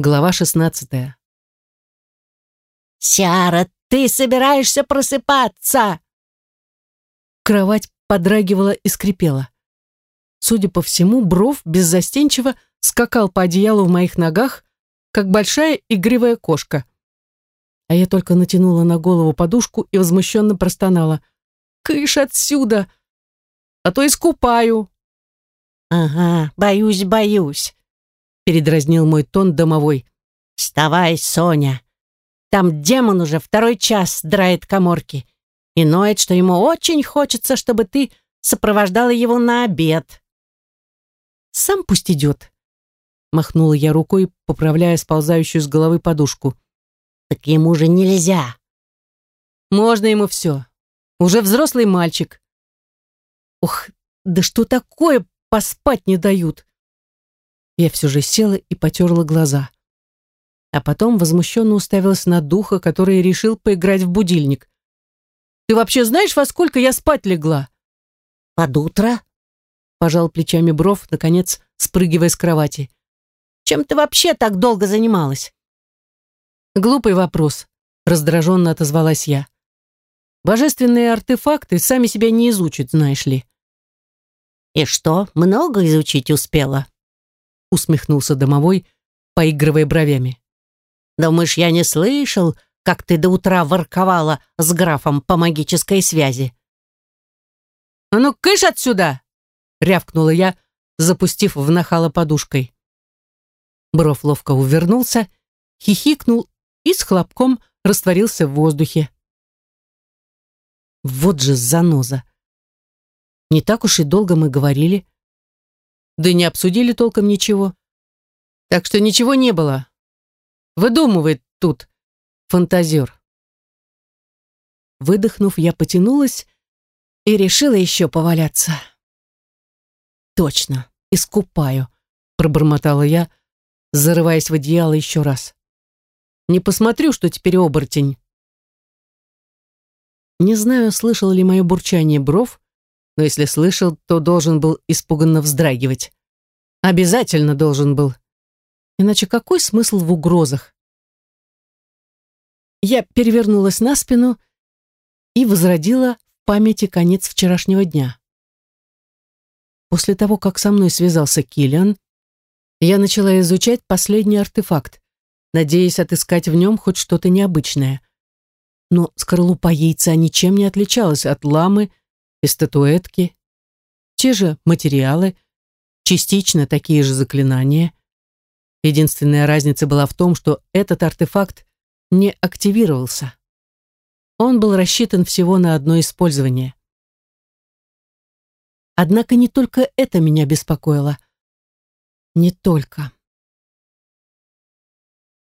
Глава 16. «Сяра, ты собираешься просыпаться!» Кровать подрагивала и скрипела. Судя по всему, Бров беззастенчиво скакал по одеялу в моих ногах, как большая игривая кошка. А я только натянула на голову подушку и возмущенно простонала. «Кыш отсюда! А то искупаю!» «Ага, боюсь, боюсь!» передразнил мой тон домовой. «Вставай, Соня! Там демон уже второй час драет коморки и ноет, что ему очень хочется, чтобы ты сопровождала его на обед». «Сам пусть идет», — махнула я рукой, поправляя сползающую с головы подушку. «Так ему же нельзя!» «Можно ему все. Уже взрослый мальчик». Ух, да что такое поспать не дают!» Я все же села и потерла глаза. А потом возмущенно уставилась на духа, который решил поиграть в будильник. «Ты вообще знаешь, во сколько я спать легла?» «Под утро?» Пожал плечами бров, наконец, спрыгивая с кровати. «Чем ты вообще так долго занималась?» «Глупый вопрос», — раздраженно отозвалась я. «Божественные артефакты сами себя не изучат, знаешь ли». «И что, много изучить успела?» усмехнулся домовой, поигрывая бровями. «Думаешь, я не слышал, как ты до утра ворковала с графом по магической связи?» «А ну, кыш отсюда!» — рявкнула я, запустив в нахало подушкой. Бров ловко увернулся, хихикнул и с хлопком растворился в воздухе. Вот же заноза! Не так уж и долго мы говорили — да не обсудили толком ничего. Так что ничего не было. Выдумывает тут фантазер. Выдохнув, я потянулась и решила еще поваляться. «Точно, искупаю», — пробормотала я, зарываясь в одеяло еще раз. «Не посмотрю, что теперь оборотень». Не знаю, слышал ли мое бурчание бров, но если слышал, то должен был испуганно вздрагивать. Обязательно должен был. Иначе какой смысл в угрозах? Я перевернулась на спину и возродила в памяти конец вчерашнего дня. После того, как со мной связался Киллиан, я начала изучать последний артефакт, надеясь отыскать в нем хоть что-то необычное. Но скорлупа яйца ничем не отличалась от ламы и статуэтки, те же материалы, частично такие же заклинания. Единственная разница была в том, что этот артефакт не активировался. Он был рассчитан всего на одно использование. Однако не только это меня беспокоило. Не только.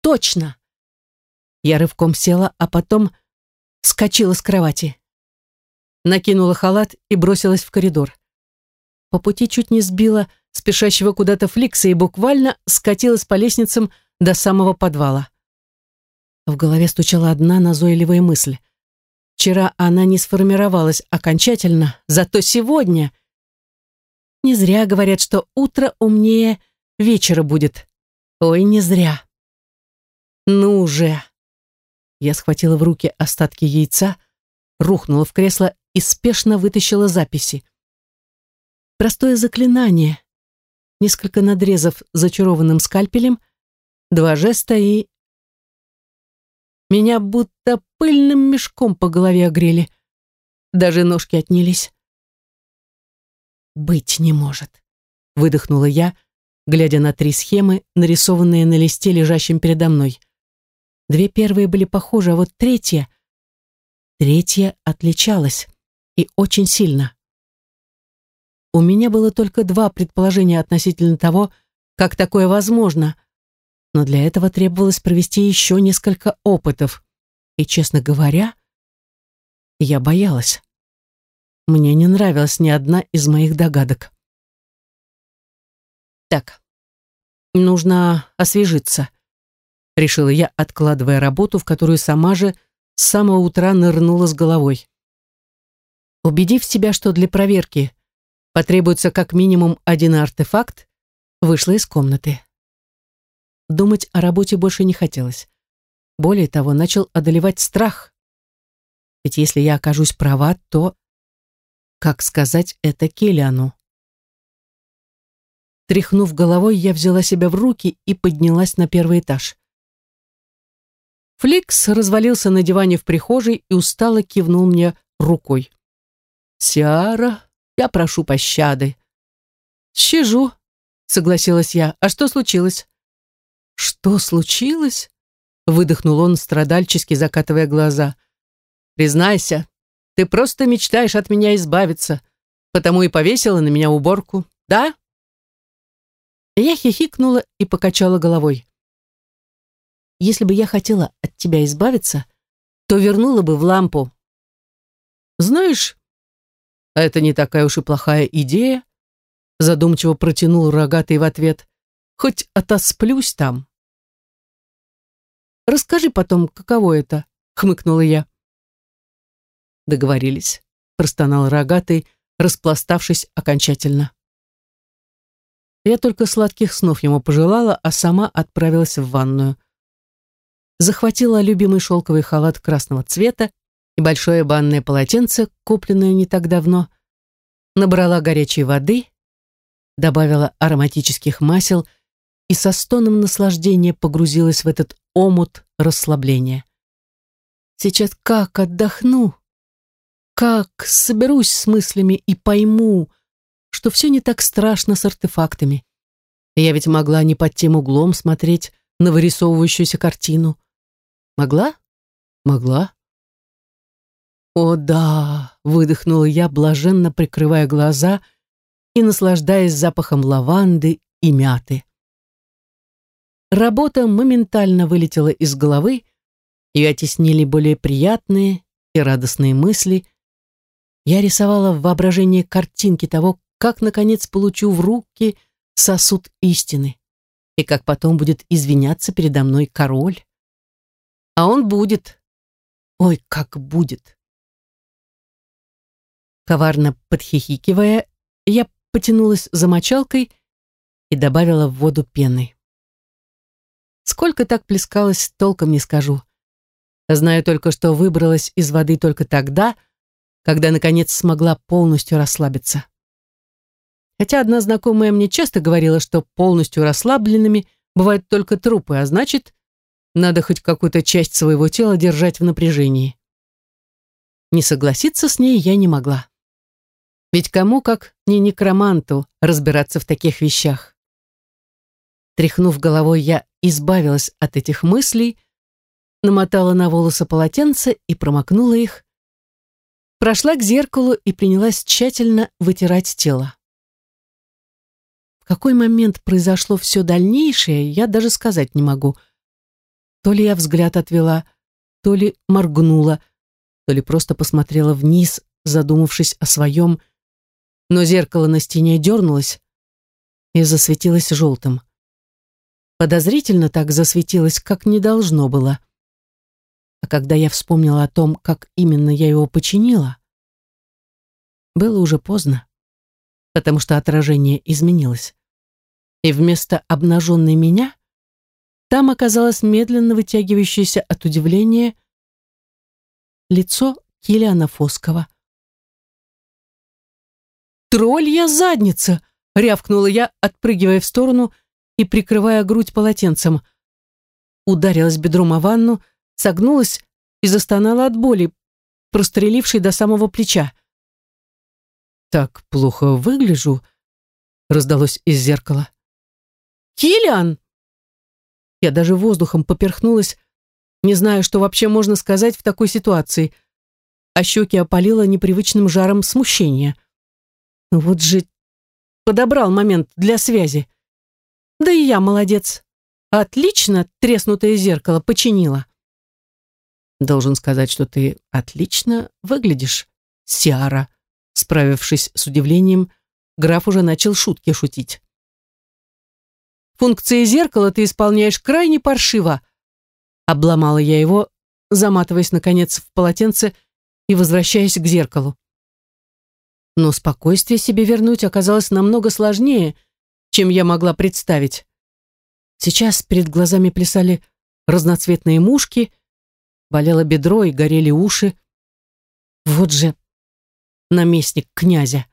Точно! Я рывком села, а потом вскочила с кровати накинула халат и бросилась в коридор. По пути чуть не сбила спешащего куда-то Фликса и буквально скатилась по лестницам до самого подвала. В голове стучала одна назойливая мысль. Вчера она не сформировалась окончательно, зато сегодня... Не зря говорят, что утро умнее вечера будет. Ой, не зря. Ну же! Я схватила в руки остатки яйца, рухнула в кресло и спешно вытащила записи. Простое заклинание, несколько надрезов зачарованным скальпелем, два жеста и... Меня будто пыльным мешком по голове огрели. Даже ножки отнялись. «Быть не может», — выдохнула я, глядя на три схемы, нарисованные на листе, лежащем передо мной. Две первые были похожи, а вот третья... Третья отличалась и очень сильно. У меня было только два предположения относительно того, как такое возможно, но для этого требовалось провести еще несколько опытов, и, честно говоря, я боялась. Мне не нравилась ни одна из моих догадок. «Так, нужно освежиться», — решила я, откладывая работу, в которую сама же с самого утра нырнула с головой. Убедив себя, что для проверки потребуется как минимум один артефакт, вышла из комнаты. Думать о работе больше не хотелось. Более того, начал одолевать страх. Ведь если я окажусь права, то... Как сказать это Келиану? Тряхнув головой, я взяла себя в руки и поднялась на первый этаж. Фликс развалился на диване в прихожей и устало кивнул мне рукой. «Сиара, я прошу пощады». Сижу, — согласилась я. «А что случилось?» «Что случилось?» — выдохнул он, страдальчески закатывая глаза. «Признайся, ты просто мечтаешь от меня избавиться, потому и повесила на меня уборку, да?» Я хихикнула и покачала головой. «Если бы я хотела от тебя избавиться, то вернула бы в лампу». «Знаешь, «А это не такая уж и плохая идея», — задумчиво протянул рогатый в ответ. «Хоть отосплюсь там». «Расскажи потом, каково это», — хмыкнула я. «Договорились», — простонал рогатый, распластавшись окончательно. Я только сладких снов ему пожелала, а сама отправилась в ванную. Захватила любимый шелковый халат красного цвета небольшое банное полотенце, купленное не так давно, набрала горячей воды, добавила ароматических масел и со стоном наслаждения погрузилась в этот омут расслабления. Сейчас как отдохну, как соберусь с мыслями и пойму, что все не так страшно с артефактами. Я ведь могла не под тем углом смотреть на вырисовывающуюся картину. Могла? Могла. «О да!» — выдохнула я, блаженно прикрывая глаза и наслаждаясь запахом лаванды и мяты. Работа моментально вылетела из головы, ее оттеснили более приятные и радостные мысли. Я рисовала в воображении картинки того, как, наконец, получу в руки сосуд истины и как потом будет извиняться передо мной король. А он будет. Ой, как будет. Коварно подхихикивая, я потянулась за мочалкой и добавила в воду пены. Сколько так плескалось, толком не скажу. Знаю только, что выбралась из воды только тогда, когда, наконец, смогла полностью расслабиться. Хотя одна знакомая мне часто говорила, что полностью расслабленными бывают только трупы, а значит, надо хоть какую-то часть своего тела держать в напряжении. Не согласиться с ней я не могла. Ведь кому, как не некроманту, разбираться в таких вещах? Тряхнув головой, я избавилась от этих мыслей, намотала на волосы полотенце и промокнула их, прошла к зеркалу и принялась тщательно вытирать тело. В какой момент произошло все дальнейшее, я даже сказать не могу. То ли я взгляд отвела, то ли моргнула, то ли просто посмотрела вниз, задумавшись о своем но зеркало на стене дернулось и засветилось желтым. Подозрительно так засветилось, как не должно было. А когда я вспомнила о том, как именно я его починила, было уже поздно, потому что отражение изменилось. И вместо обнаженной меня там оказалось медленно вытягивающееся от удивления лицо Килиана Фоскова. «Тролья задница!» — рявкнула я, отпрыгивая в сторону и прикрывая грудь полотенцем. Ударилась бедром о ванну, согнулась и застонала от боли, прострелившей до самого плеча. «Так плохо выгляжу», — раздалось из зеркала. «Киллиан!» Я даже воздухом поперхнулась, не знаю, что вообще можно сказать в такой ситуации, а щеки опалило непривычным жаром смущения. Ну вот же подобрал момент для связи. Да и я молодец. Отлично треснутое зеркало починила. Должен сказать, что ты отлично выглядишь, Сиара. Справившись с удивлением, граф уже начал шутки шутить. Функции зеркала ты исполняешь крайне паршиво. Обломала я его, заматываясь, наконец, в полотенце и возвращаясь к зеркалу. Но спокойствие себе вернуть оказалось намного сложнее, чем я могла представить. Сейчас перед глазами плясали разноцветные мушки, болело бедро и горели уши. Вот же наместник князя.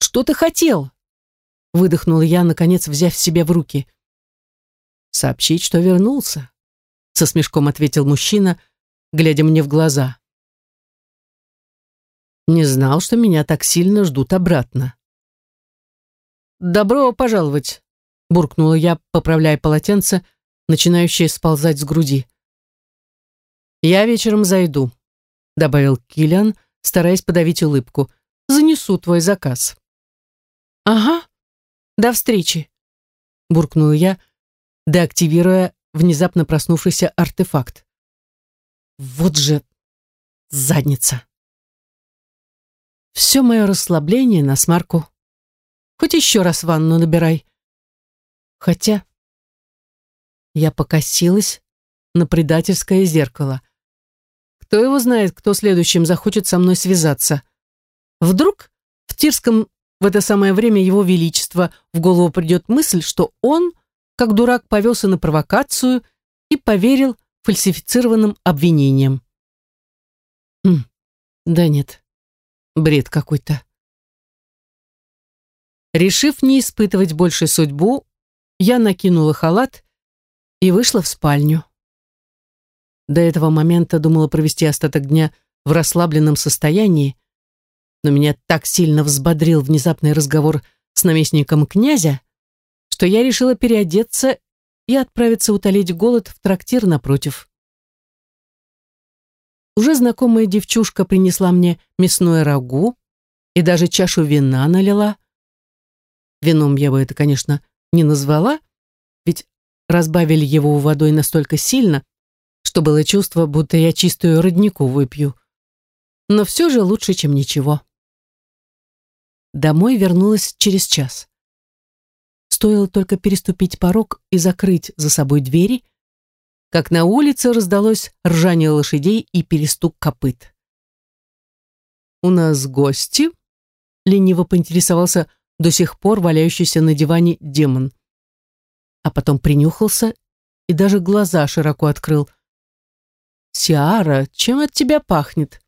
«Что ты хотел?» — Выдохнул я, наконец взяв себя в руки. «Сообщить, что вернулся», — со смешком ответил мужчина, глядя мне в глаза. Не знал, что меня так сильно ждут обратно. «Добро пожаловать», — буркнула я, поправляя полотенце, начинающее сползать с груди. «Я вечером зайду», — добавил Киллиан, стараясь подавить улыбку. «Занесу твой заказ». «Ага, до встречи», — буркнула я, деактивируя внезапно проснувшийся артефакт. «Вот же задница!» Все мое расслабление на смарку. Хоть еще раз ванну набирай. Хотя... Я покосилась на предательское зеркало. Кто его знает, кто следующим захочет со мной связаться. Вдруг в Тирском в это самое время его величество в голову придет мысль, что он, как дурак, повелся на провокацию и поверил фальсифицированным обвинениям. Хм, да нет, Бред какой-то. Решив не испытывать больше судьбу, я накинула халат и вышла в спальню. До этого момента думала провести остаток дня в расслабленном состоянии, но меня так сильно взбодрил внезапный разговор с наместником князя, что я решила переодеться и отправиться утолить голод в трактир напротив. Уже знакомая девчушка принесла мне мясное рагу и даже чашу вина налила. Вином я бы это, конечно, не назвала, ведь разбавили его водой настолько сильно, что было чувство, будто я чистую родниковую пью. Но все же лучше, чем ничего. Домой вернулась через час. Стоило только переступить порог и закрыть за собой двери, как на улице раздалось ржание лошадей и перестук копыт. «У нас гости?» — лениво поинтересовался до сих пор валяющийся на диване демон. А потом принюхался и даже глаза широко открыл. «Сиара, чем от тебя пахнет?»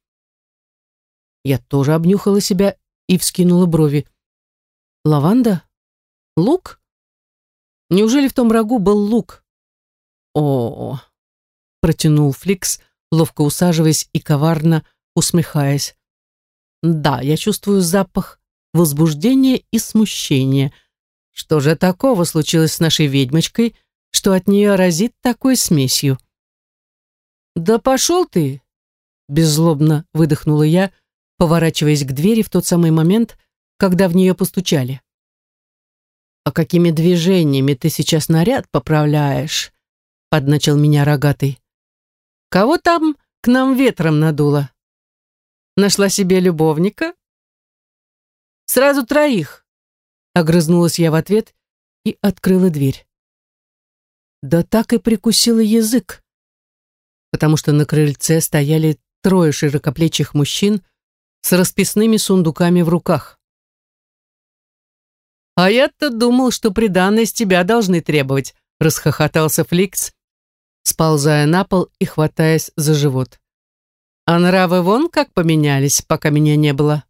Я тоже обнюхала себя и вскинула брови. «Лаванда? Лук?» Неужели в том рагу был лук? О, протянул Фликс, ловко усаживаясь и коварно усмехаясь. Да, я чувствую запах возбуждения и смущения. Что же такого случилось с нашей ведьмочкой, что от нее разит такой смесью? Да пошел ты! Беззлобно выдохнула я, поворачиваясь к двери в тот самый момент, когда в нее постучали. «А какими движениями ты сейчас наряд поправляешь?» подначил меня рогатый. «Кого там к нам ветром надуло? Нашла себе любовника?» «Сразу троих!» Огрызнулась я в ответ и открыла дверь. Да так и прикусила язык, потому что на крыльце стояли трое широкоплечих мужчин с расписными сундуками в руках. «А я-то думал, что приданное с тебя должны требовать», — расхохотался Фликс, сползая на пол и хватаясь за живот. «А нравы вон как поменялись, пока меня не было!»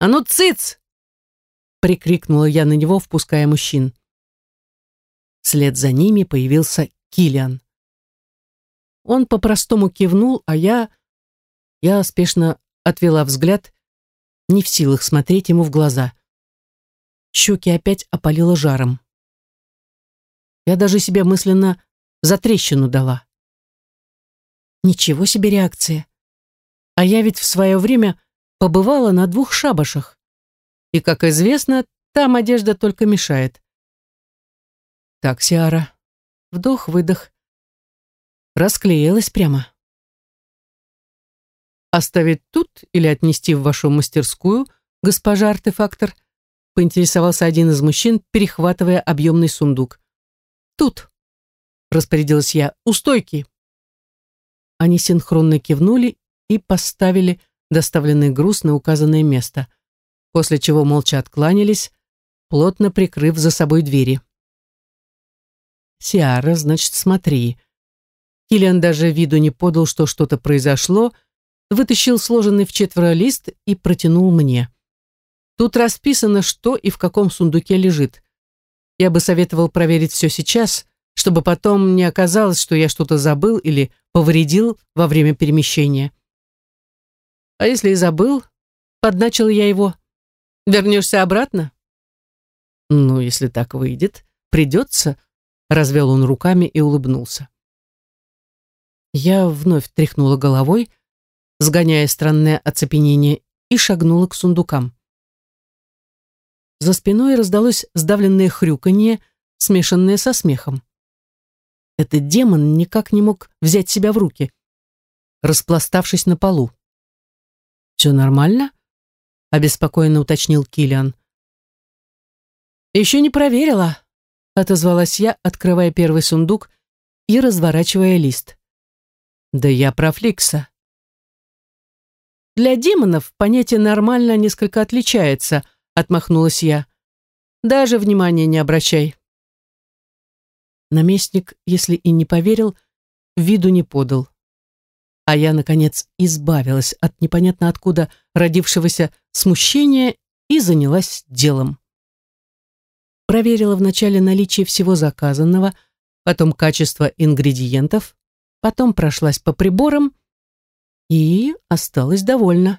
«А ну, цыц!» — прикрикнула я на него, впуская мужчин. Вслед за ними появился Килиан. Он по-простому кивнул, а я... Я спешно отвела взгляд, не в силах смотреть ему в глаза. Щеки опять опалило жаром. Я даже себя мысленно за трещину дала. Ничего себе реакция. А я ведь в свое время побывала на двух шабашах. И, как известно, там одежда только мешает. Так, Сиара, вдох-выдох. Расклеилась прямо. Оставить тут или отнести в вашу мастерскую, госпожа артефактор, поинтересовался один из мужчин, перехватывая объемный сундук. Тут, распорядилась я. устойки. Они синхронно кивнули и поставили доставленный груз на указанное место, после чего молча откланялись, плотно прикрыв за собой двери. «Сиара, значит, смотри». Киллиан даже виду не подал, что что-то произошло, вытащил сложенный в четверо лист и протянул мне. Тут расписано, что и в каком сундуке лежит. Я бы советовал проверить все сейчас, чтобы потом не оказалось, что я что-то забыл или повредил во время перемещения. А если и забыл, подначил я его, вернешься обратно? Ну, если так выйдет, придется, развел он руками и улыбнулся. Я вновь тряхнула головой, сгоняя странное оцепенение, и шагнула к сундукам. За спиной раздалось сдавленное хрюканье, смешанное со смехом. Этот демон никак не мог взять себя в руки, распластавшись на полу. «Все нормально?» — обеспокоенно уточнил Киллиан. «Еще не проверила», — отозвалась я, открывая первый сундук и разворачивая лист. «Да я про Фликса». «Для демонов понятие «нормально» несколько отличается», — отмахнулась я. «Даже внимания не обращай». Наместник, если и не поверил, виду не подал. А я, наконец, избавилась от непонятно откуда родившегося смущения и занялась делом. Проверила вначале наличие всего заказанного, потом качество ингредиентов, потом прошлась по приборам и осталась довольна.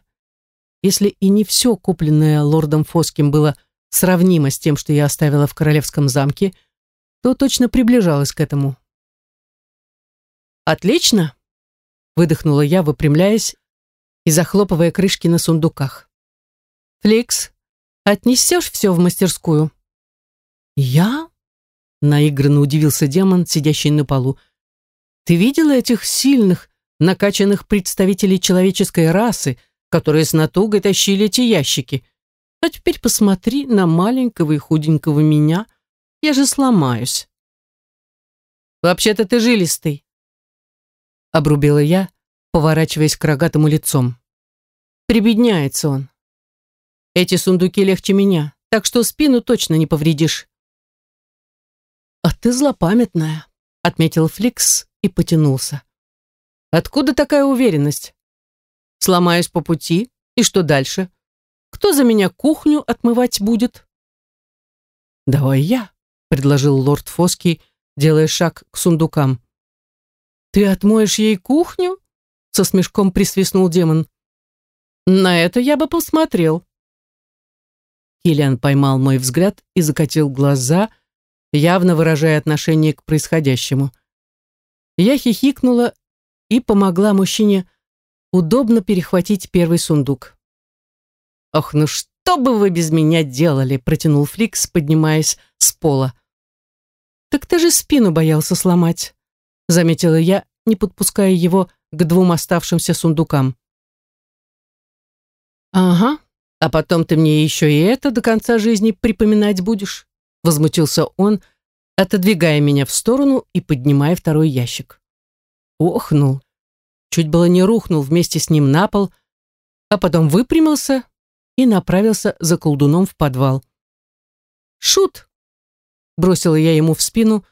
Если и не все, купленное лордом Фоским, было сравнимо с тем, что я оставила в королевском замке – то точно приближалась к этому. «Отлично!» — выдохнула я, выпрямляясь и захлопывая крышки на сундуках. «Фликс, отнесешь все в мастерскую?» «Я?» — наигранно удивился демон, сидящий на полу. «Ты видела этих сильных, накачанных представителей человеческой расы, которые с натугой тащили эти ящики? А теперь посмотри на маленького и худенького меня, я же сломаюсь. Вообще-то ты жилистый. Обрубила я, поворачиваясь к рогатому лицом. Прибедняется он. Эти сундуки легче меня, так что спину точно не повредишь. А ты злопамятная, отметил Фликс и потянулся. Откуда такая уверенность? Сломаюсь по пути, и что дальше? Кто за меня кухню отмывать будет? Давай я, предложил лорд Фоски, делая шаг к сундукам. «Ты отмоешь ей кухню?» со смешком присвистнул демон. «На это я бы посмотрел». Киллиан поймал мой взгляд и закатил глаза, явно выражая отношение к происходящему. Я хихикнула и помогла мужчине удобно перехватить первый сундук. «Ох, ну что бы вы без меня делали?» протянул Фликс, поднимаясь с пола. «Так ты же спину боялся сломать», — заметила я, не подпуская его к двум оставшимся сундукам. «Ага, а потом ты мне еще и это до конца жизни припоминать будешь», — возмутился он, отодвигая меня в сторону и поднимая второй ящик. Охнул. Чуть было не рухнул вместе с ним на пол, а потом выпрямился и направился за колдуном в подвал. «Шут!» Бросила я ему в спину,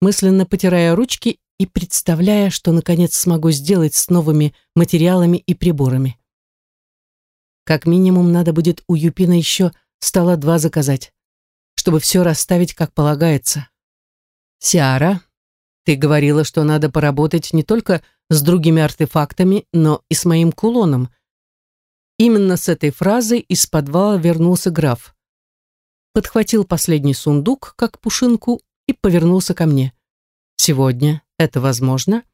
мысленно потирая ручки и представляя, что наконец смогу сделать с новыми материалами и приборами. Как минимум, надо будет у Юпина еще стола два заказать, чтобы все расставить как полагается. «Сиара, ты говорила, что надо поработать не только с другими артефактами, но и с моим кулоном». Именно с этой фразой из подвала вернулся граф подхватил последний сундук, как пушинку, и повернулся ко мне. «Сегодня это возможно?»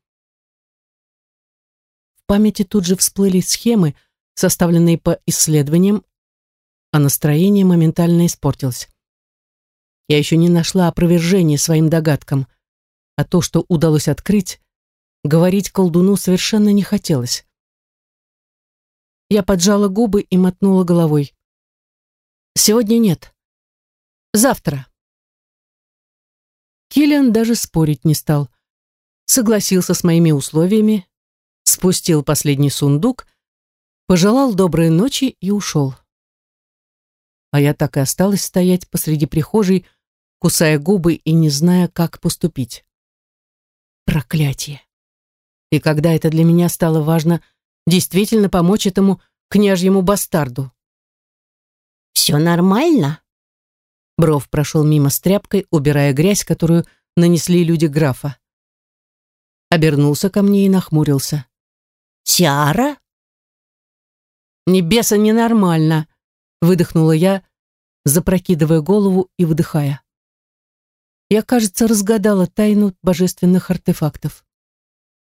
В памяти тут же всплыли схемы, составленные по исследованиям, а настроение моментально испортилось. Я еще не нашла опровержения своим догадкам, а то, что удалось открыть, говорить колдуну совершенно не хотелось. Я поджала губы и мотнула головой. «Сегодня нет. Завтра. Киллиан даже спорить не стал. Согласился с моими условиями, спустил последний сундук, пожелал доброй ночи и ушел. А я так и осталась стоять посреди прихожей, кусая губы и не зная, как поступить. Проклятие. И когда это для меня стало важно, действительно помочь этому княжьему бастарду. «Все нормально?» Бров прошел мимо с тряпкой, убирая грязь, которую нанесли люди графа. Обернулся ко мне и нахмурился. «Сиара?» «Небеса ненормально», — выдохнула я, запрокидывая голову и выдыхая. Я, кажется, разгадала тайну божественных артефактов.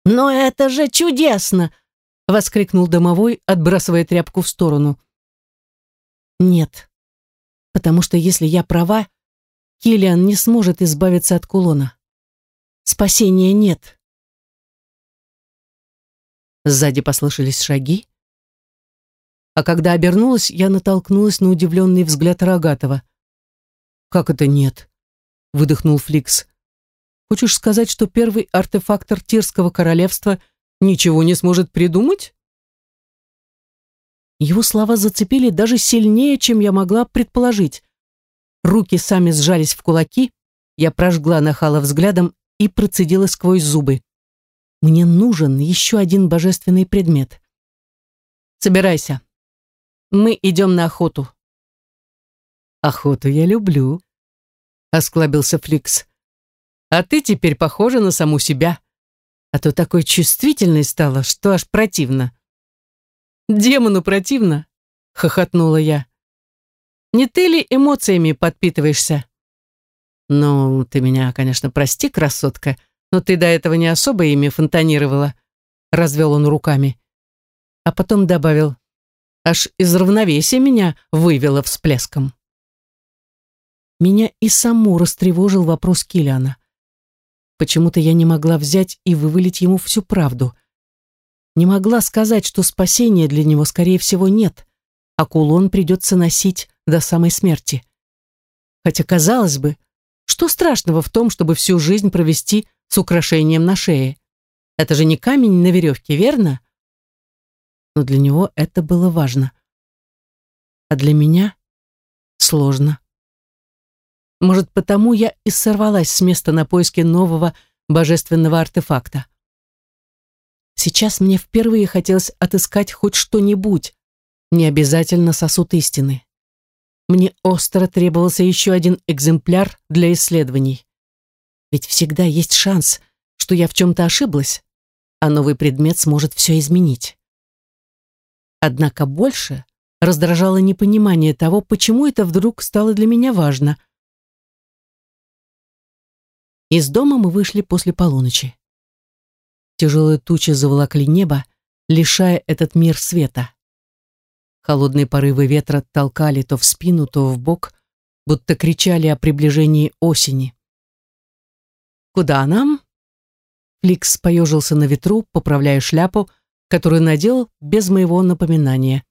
«Но это же чудесно!» — воскликнул домовой, отбрасывая тряпку в сторону. «Нет», потому что если я права, Киллиан не сможет избавиться от кулона. Спасения нет. Сзади послышались шаги. А когда обернулась, я натолкнулась на удивленный взгляд Рогатова. «Как это нет?» — выдохнул Фликс. «Хочешь сказать, что первый артефактор Тирского королевства ничего не сможет придумать?» Его слова зацепили даже сильнее, чем я могла предположить. Руки сами сжались в кулаки, я прожгла нахала взглядом и процедила сквозь зубы. Мне нужен еще один божественный предмет. Собирайся. Мы идем на охоту. Охоту я люблю, осклабился Фликс. А ты теперь похожа на саму себя. А то такой чувствительной стала, что аж противно. Демону противно, хохотнула я. Не ты ли эмоциями подпитываешься? Ну, ты меня, конечно, прости, красотка, но ты до этого не особо ими фонтанировала, развел он руками. А потом добавил, аж из равновесия меня вывело всплеском. Меня и саму растревожил вопрос Киллиана. Почему-то я не могла взять и вывалить ему всю правду — не могла сказать, что спасения для него, скорее всего, нет, а кулон придется носить до самой смерти. Хотя, казалось бы, что страшного в том, чтобы всю жизнь провести с украшением на шее? Это же не камень на веревке, верно? Но для него это было важно. А для меня сложно. Может, потому я и сорвалась с места на поиски нового божественного артефакта. Сейчас мне впервые хотелось отыскать хоть что-нибудь, не обязательно сосуд истины. Мне остро требовался еще один экземпляр для исследований. Ведь всегда есть шанс, что я в чем-то ошиблась, а новый предмет сможет все изменить. Однако больше раздражало непонимание того, почему это вдруг стало для меня важно. Из дома мы вышли после полуночи. Тяжелые тучи заволокли небо, лишая этот мир света. Холодные порывы ветра толкали то в спину, то в бок, будто кричали о приближении осени. «Куда нам?» Фликс поежился на ветру, поправляя шляпу, которую надел без моего напоминания.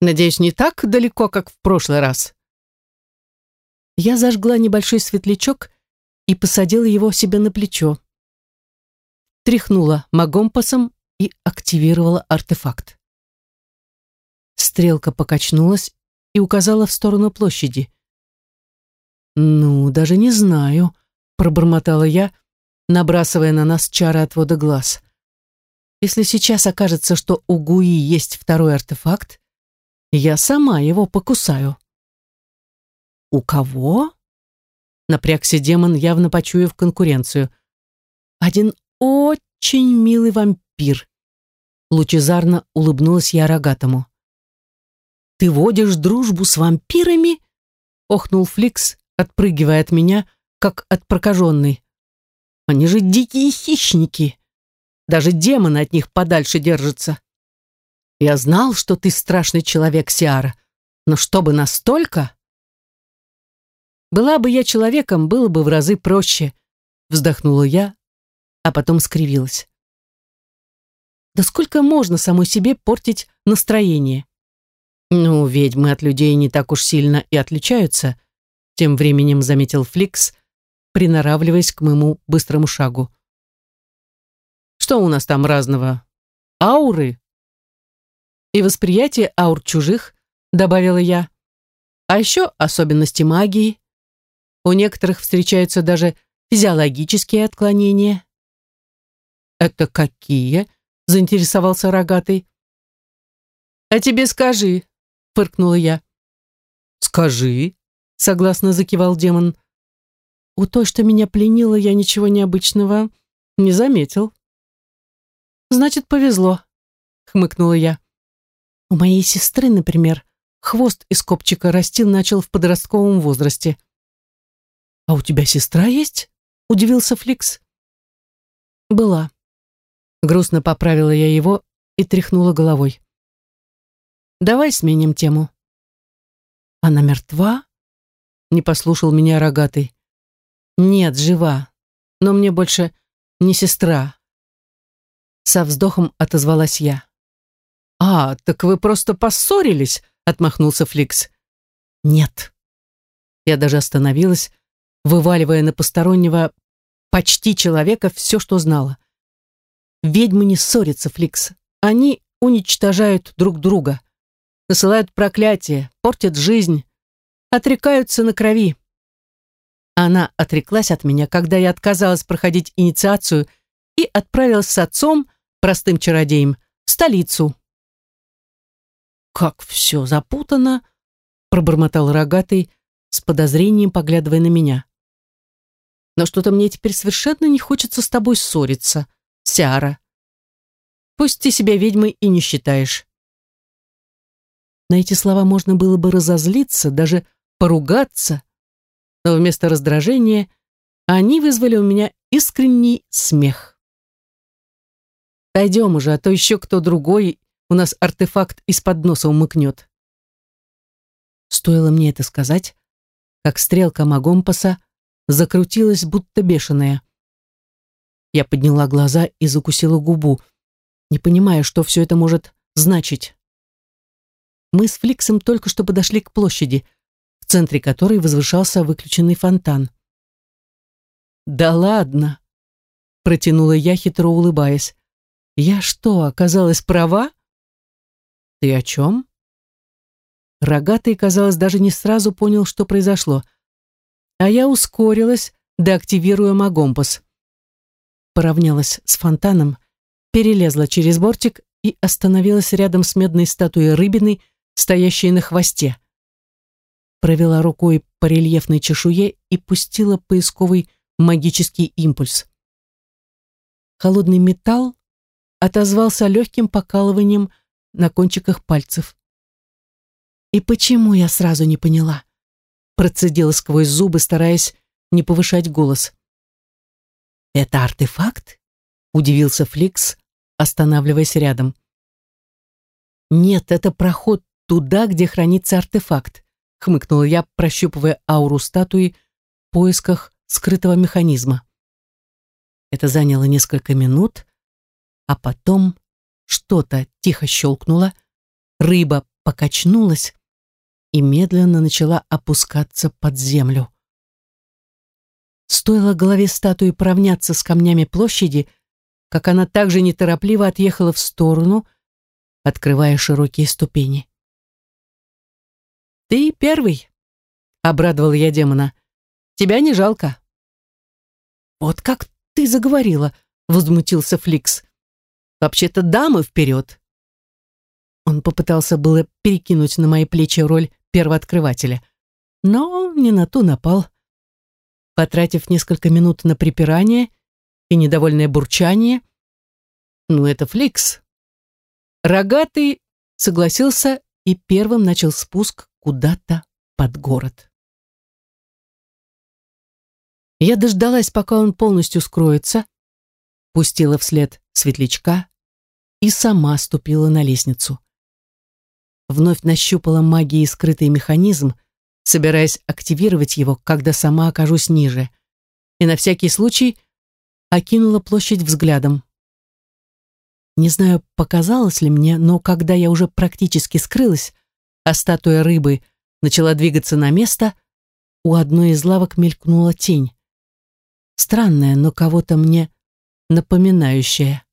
«Надеюсь, не так далеко, как в прошлый раз?» Я зажгла небольшой светлячок и посадила его себе на плечо тряхнула магомпасом и активировала артефакт. Стрелка покачнулась и указала в сторону площади. «Ну, даже не знаю», — пробормотала я, набрасывая на нас чары отвода глаз. «Если сейчас окажется, что у Гуи есть второй артефакт, я сама его покусаю». «У кого?» — напрягся демон, явно почуяв конкуренцию. «Один очень милый вампир. Лучезарно улыбнулась я рогатому. Ты водишь дружбу с вампирами? Охнул Фликс, отпрыгивая от меня, как от прокаженной. Они же дикие хищники. Даже демоны от них подальше держатся. Я знал, что ты страшный человек, Сиара, но чтобы настолько... Была бы я человеком, было бы в разы проще, вздохнула я, а потом скривилась. Да сколько можно самой себе портить настроение? Ну, ведьмы от людей не так уж сильно и отличаются, тем временем заметил Фликс, приноравливаясь к моему быстрому шагу. Что у нас там разного? Ауры? И восприятие аур чужих, добавила я. А еще особенности магии. У некоторых встречаются даже физиологические отклонения. «Это какие?» — заинтересовался рогатый. «А тебе скажи», — фыркнула я. «Скажи», — согласно закивал демон. «У той, что меня пленило, я ничего необычного не заметил». «Значит, повезло», — хмыкнула я. «У моей сестры, например, хвост из копчика расти начал в подростковом возрасте». «А у тебя сестра есть?» — удивился Фликс. «Была», Грустно поправила я его и тряхнула головой. «Давай сменим тему». «Она мертва?» Не послушал меня рогатый. «Нет, жива, но мне больше не сестра». Со вздохом отозвалась я. «А, так вы просто поссорились?» отмахнулся Фликс. «Нет». Я даже остановилась, вываливая на постороннего почти человека все, что знала. Ведьмы не ссорятся, Фликс. Они уничтожают друг друга. Насылают проклятие, портят жизнь, отрекаются на крови. Она отреклась от меня, когда я отказалась проходить инициацию и отправилась с отцом, простым чародеем, в столицу. «Как все запутано!» — пробормотал рогатый, с подозрением поглядывая на меня. «Но что-то мне теперь совершенно не хочется с тобой ссориться», Сиара. Пусть ты себя ведьмой и не считаешь. На эти слова можно было бы разозлиться, даже поругаться, но вместо раздражения они вызвали у меня искренний смех. Пойдем уже, а то еще кто другой у нас артефакт из-под носа умыкнет. Стоило мне это сказать, как стрелка Магомпаса закрутилась, будто бешеная. Я подняла глаза и закусила губу, не понимая, что все это может значить. Мы с Фликсом только что подошли к площади, в центре которой возвышался выключенный фонтан. «Да ладно!» — протянула я, хитро улыбаясь. «Я что, оказалась права?» «Ты о чем?» Рогатый, казалось, даже не сразу понял, что произошло. А я ускорилась, деактивируя магомпас поравнялась с фонтаном, перелезла через бортик и остановилась рядом с медной статуей рыбины, стоящей на хвосте. Провела рукой по рельефной чешуе и пустила поисковый магический импульс. Холодный металл отозвался легким покалыванием на кончиках пальцев. «И почему я сразу не поняла?» Процедила сквозь зубы, стараясь не повышать голос. «Это артефакт?» — удивился Фликс, останавливаясь рядом. «Нет, это проход туда, где хранится артефакт», — хмыкнула я, прощупывая ауру статуи в поисках скрытого механизма. Это заняло несколько минут, а потом что-то тихо щелкнуло, рыба покачнулась и медленно начала опускаться под землю. Стоило голове статуи поравняться с камнями площади, как она также неторопливо отъехала в сторону, открывая широкие ступени. «Ты первый!» — обрадовал я демона. «Тебя не жалко». «Вот как ты заговорила!» — возмутился Фликс. «Вообще-то дамы вперед!» Он попытался было перекинуть на мои плечи роль первооткрывателя, но не на ту напал потратив несколько минут на припирание и недовольное бурчание. Ну, это фликс. Рогатый согласился и первым начал спуск куда-то под город. Я дождалась, пока он полностью скроется, пустила вслед светлячка и сама ступила на лестницу. Вновь нащупала магией скрытый механизм, собираясь активировать его, когда сама окажусь ниже, и на всякий случай окинула площадь взглядом. Не знаю, показалось ли мне, но когда я уже практически скрылась, а статуя рыбы начала двигаться на место, у одной из лавок мелькнула тень. Странная, но кого-то мне напоминающая.